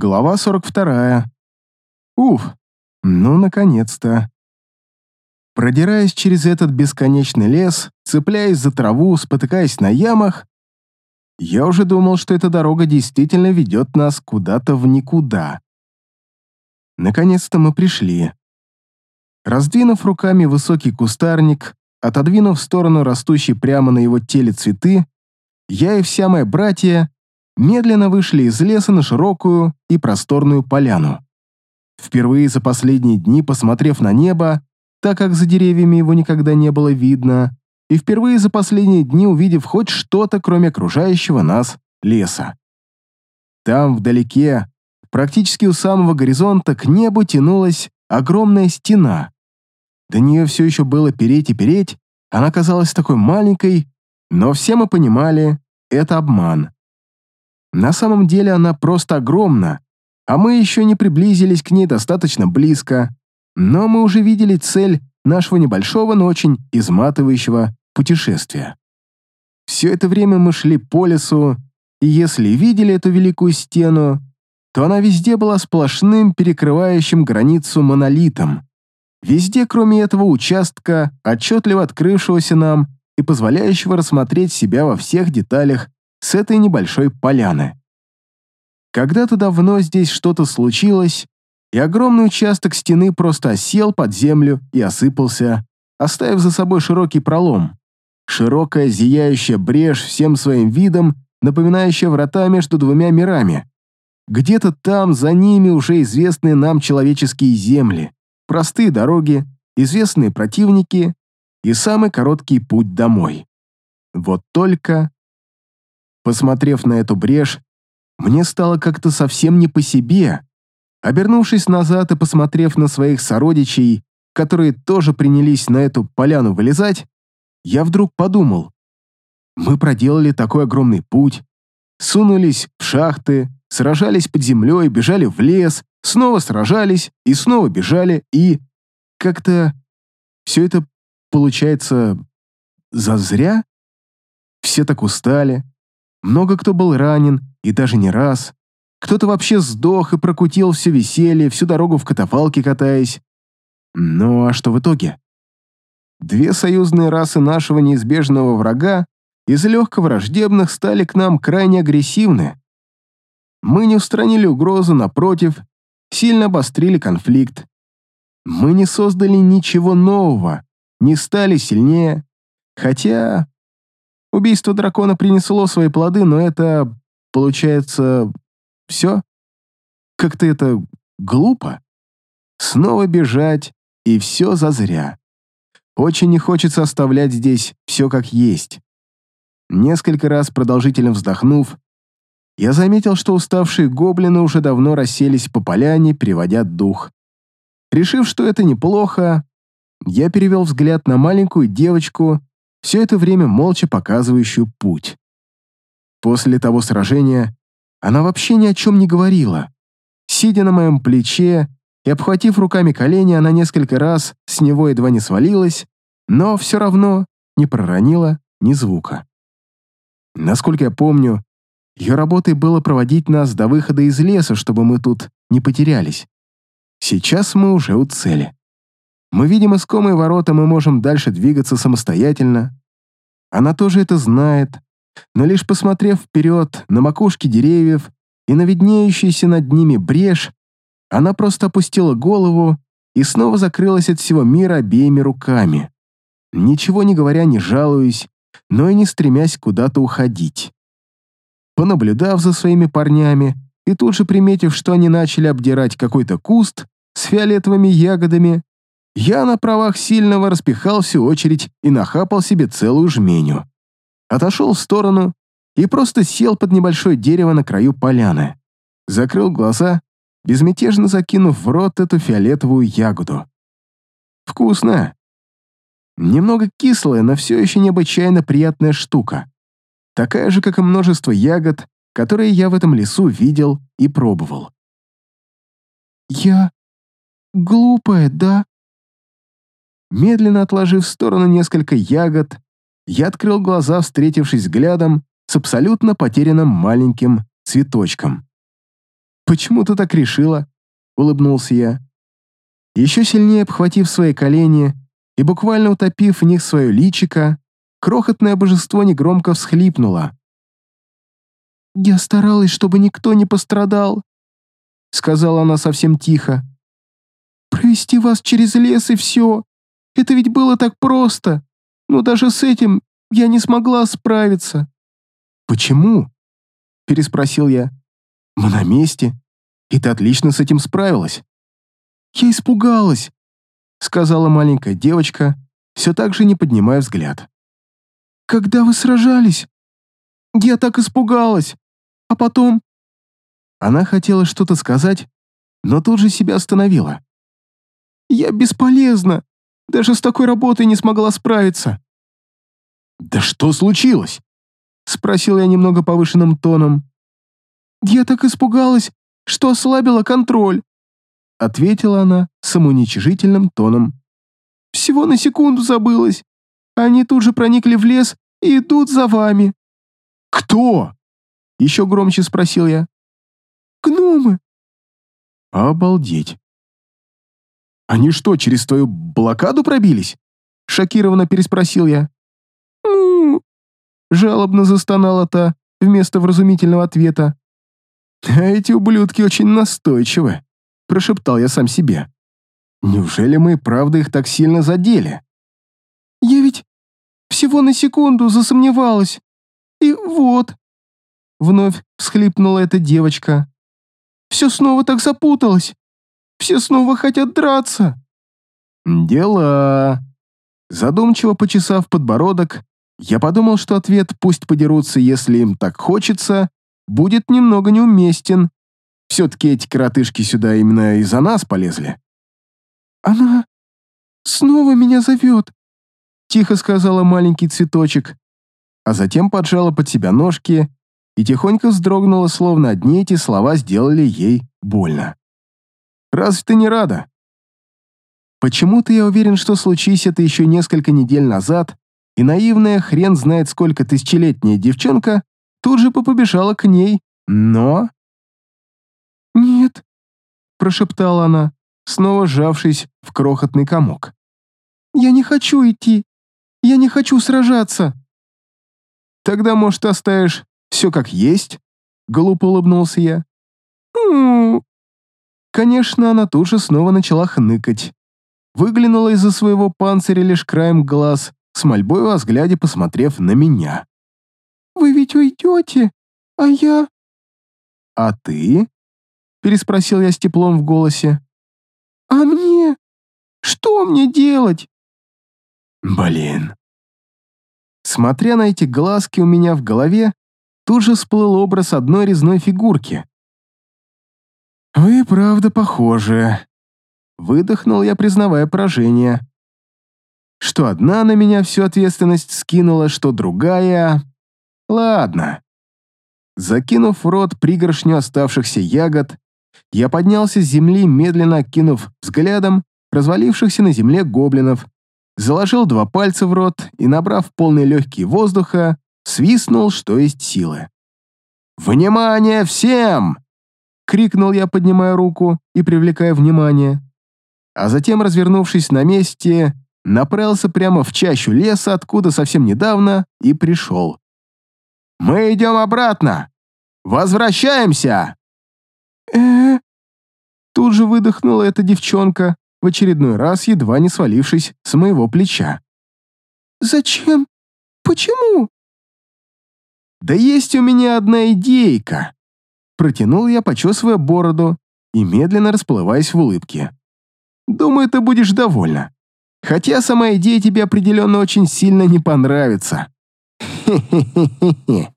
Глава 42. Уф, ну, наконец-то. Продираясь через этот бесконечный лес, цепляясь за траву, спотыкаясь на ямах, я уже думал, что эта дорога действительно ведет нас куда-то в никуда. Наконец-то мы пришли. Раздвинув руками высокий кустарник, отодвинув в сторону растущие прямо на его теле цветы, я и вся моя братья медленно вышли из леса на широкую и просторную поляну. Впервые за последние дни, посмотрев на небо, так как за деревьями его никогда не было видно, и впервые за последние дни увидев хоть что-то, кроме окружающего нас леса. Там, вдалеке, практически у самого горизонта, к небу тянулась огромная стена. До нее все еще было переть и переть, она казалась такой маленькой, но все мы понимали, это обман. На самом деле она просто огромна, а мы еще не приблизились к ней достаточно близко, но мы уже видели цель нашего небольшого, но очень изматывающего путешествия. Все это время мы шли по лесу, и если видели эту великую стену, то она везде была сплошным, перекрывающим границу монолитом. Везде, кроме этого участка, отчетливо открывшегося нам и позволяющего рассмотреть себя во всех деталях с этой небольшой поляны. Когда-то давно здесь что-то случилось, и огромный участок стены просто осел под землю и осыпался, оставив за собой широкий пролом. Широкая зияющая брешь всем своим видом, напоминающая врата между двумя мирами. Где-то там, за ними, уже известные нам человеческие земли, простые дороги, известные противники и самый короткий путь домой. Вот только Посмотрев на эту брешь, мне стало как-то совсем не по себе. Обернувшись назад и посмотрев на своих сородичей, которые тоже принялись на эту поляну вылезать, я вдруг подумал, мы проделали такой огромный путь, сунулись в шахты, сражались под землей, бежали в лес, снова сражались и снова бежали, и как-то все это получается зазря? Все так устали, много кто был ранен, и даже не раз. Кто-то вообще сдох и прокутил все веселье, всю дорогу в катафалке катаясь. Ну а что в итоге? Две союзные расы нашего неизбежного врага из легко враждебных стали к нам крайне агрессивны. Мы не устранили угрозу, напротив, сильно обострили конфликт. Мы не создали ничего нового, не стали сильнее, хотя Убийство дракона принесло свои плоды, но это, получается, все? Как-то это глупо. Снова бежать, и все зазря. Очень не хочется оставлять здесь все как есть. Несколько раз продолжительно вздохнув, я заметил, что уставшие гоблины уже давно расселись по поляне, переводя дух. Решив, что это неплохо, я перевел взгляд на маленькую девочку, все это время молча показывающую путь. После того сражения она вообще ни о чем не говорила. Сидя на моем плече и обхватив руками колени, она несколько раз с него едва не свалилась, но все равно не проронила ни звука. Насколько я помню, ее работой было проводить нас до выхода из леса, чтобы мы тут не потерялись. Сейчас мы уже у цели. Мы видим искомые ворота, мы можем дальше двигаться самостоятельно. Она тоже это знает, но лишь посмотрев вперед на макушки деревьев и на виднеющуюся над ними брешь, она просто опустила голову и снова закрылась от всего мира обеими руками, ничего не говоря, не жалуясь, но и не стремясь куда-то уходить. Понаблюдав за своими парнями и тут же приметив, что они начали обдирать какой-то куст с фиолетовыми ягодами, я на правах сильного распихал всю очередь и нахапал себе целую жменю. Отошел в сторону и просто сел под небольшое дерево на краю поляны. Закрыл глаза, безмятежно закинув в рот эту фиолетовую ягоду. Вкусно. Немного кислая, но все еще необычайно приятная штука. Такая же, как и множество ягод, которые я в этом лесу видел и пробовал. «Я глупая, да?» Медленно отложив в сторону несколько ягод, я открыл глаза, встретившись взглядом с абсолютно потерянным маленьким цветочком. «Почему ты так решила?» — улыбнулся я. Еще сильнее обхватив свои колени и буквально утопив в них свое личико, крохотное божество негромко всхлипнуло. «Я старалась, чтобы никто не пострадал», — сказала она совсем тихо. «Провести вас через лес и все. Это ведь было так просто. Но даже с этим я не смогла справиться». «Почему?» — переспросил я. «Мы на месте, и ты отлично с этим справилась». «Я испугалась», — сказала маленькая девочка, все так же не поднимая взгляд. «Когда вы сражались? Я так испугалась. А потом...» Она хотела что-то сказать, но тут же себя остановила. «Я бесполезна. Даже с такой работой не смогла справиться». «Да что случилось?» — спросил я немного повышенным тоном. «Я так испугалась, что ослабила контроль», — ответила она самоуничижительным тоном. «Всего на секунду забылась. Они тут же проникли в лес и идут за вами». «Кто?» — еще громче спросил я. «Гномы». «Обалдеть». «Они что, через твою блокаду пробились?» — шокированно переспросил я. Жалобно застонала та вместо вразумительного ответа. «А эти ублюдки очень настойчивы», — прошептал я сам себе. «Неужели мы правда их так сильно задели?» «Я ведь всего на секунду засомневалась. И вот...» Вновь всхлипнула эта девочка. «Все снова так запуталось. Все снова хотят драться». «Дела...» Задумчиво почесав подбородок, я подумал, что ответ «пусть подерутся, если им так хочется» будет немного неуместен. Все-таки эти коротышки сюда именно из-за нас полезли. «Она снова меня зовет», — тихо сказала маленький цветочек, а затем поджала под себя ножки и тихонько вздрогнула, словно одни эти слова сделали ей больно. «Разве ты не рада?» Почему-то я уверен, что случись это еще несколько недель назад, и наивная, хрен знает сколько тысячелетняя девчонка тут же побежала к ней, но... «Нет», — прошептала она, снова сжавшись в крохотный комок. «Я не хочу идти. Я не хочу сражаться». «Тогда, может, оставишь все как есть?» — глупо улыбнулся я. «М-м-м». Конечно, она тут же снова начала хныкать. Выглянула из-за своего панциря лишь краем глаз, с мольбой во взгляде посмотрев на меня. «Вы ведь уйдете, а я...» «А ты?» — переспросил я с теплом в голосе. «А мне? Что мне делать?» «Блин». Смотря на эти глазки у меня в голове, тут же всплыл образ одной резной фигурки. «Вы правда похожи», — выдохнул я, признавая поражение. Что одна на меня всю ответственность скинула, что другая... Ладно. Закинув в рот пригоршню оставшихся ягод, я поднялся с земли, медленно кинув взглядом развалившихся на земле гоблинов, заложил два пальца в рот и, набрав полные легкие воздуха, свистнул, что есть силы. «Внимание всем!» — крикнул я, поднимая руку и привлекая внимание. А затем, развернувшись на месте, направился прямо в чащу леса, откуда совсем недавно и пришел. Мы идем обратно! Возвращаемся!» э Тут же выдохнула эта девчонка, в очередной раз едва не свалившись с моего плеча. «Зачем? Почему?» «Да есть у меня одна идейка!» Протянул я, почесывая бороду и медленно расплываясь в улыбке. «Думаю, ты будешь довольна. Хотя сама идея тебе определенно очень сильно не понравится. Хе-хе-хе-хе.